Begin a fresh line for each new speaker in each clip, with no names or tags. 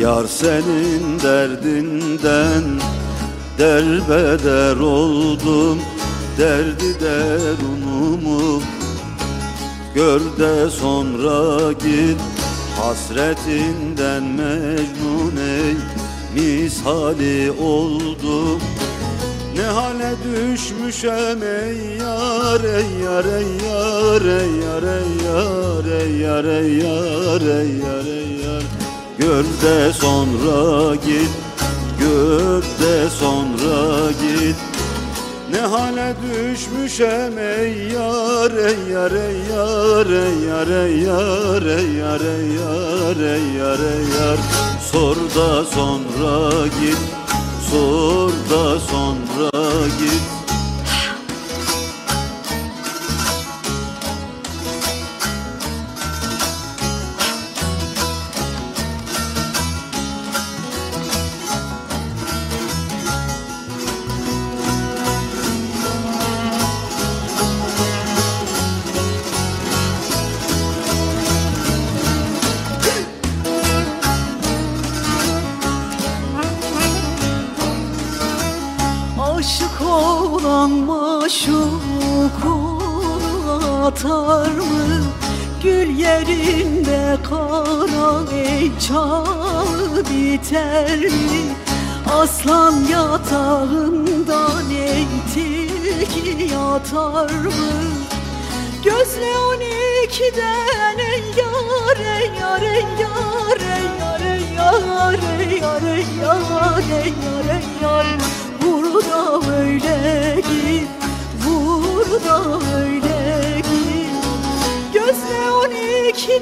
Yar senin derdinden derbeder oldum Derdi derunumu Gör de sonra git Hasretinden mecnun ey Misali oldum. Ne hale düşmüşem ey yar ey yar ey yar ey yar ey yar ey yar ey yar ey yar ey Gör de sonra git Gör de sonra git. Ne hale düşmüşem ey yar ey yar ey yar ey yar ey yar ey yar ey yar ey yar ey yar. Sor da sonra git Sor da sonra
Aşık olan maşukunu atar mı? Gül yerinde kara çağ biter mi? Aslan yatağından tilki yatar mı? Gözle on ikiden ey yar ey yar ey yar ey yar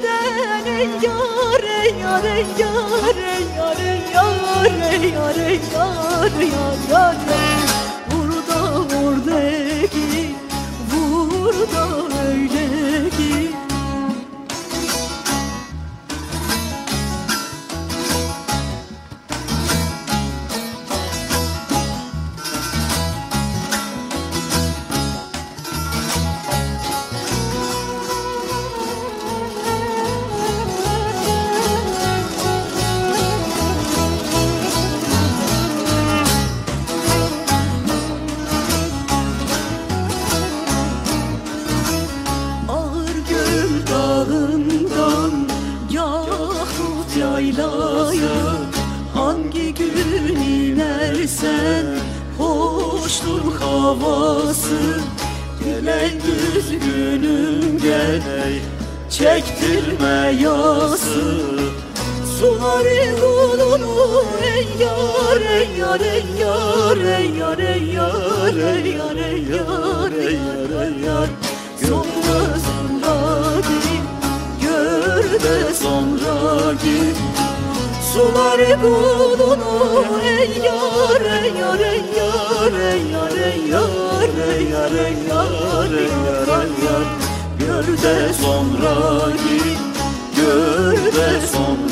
ikiden ey yar ey yar ey yar ey yar ey Yaylaya Hangi gün inersen Hoştur havası. Gülen düzgünüm gel Çektirme yası. Suları kulunu ey yar ey yar ey yar ey yar ey yar ey yar ey yar ey yar ey yar Sonra sonra git gör de sonra Suları kulunu ey yar ey yar ey yar ey yar ey yar ey yar ey yar ey yar ey yar Gör de sonra git Gör de sonra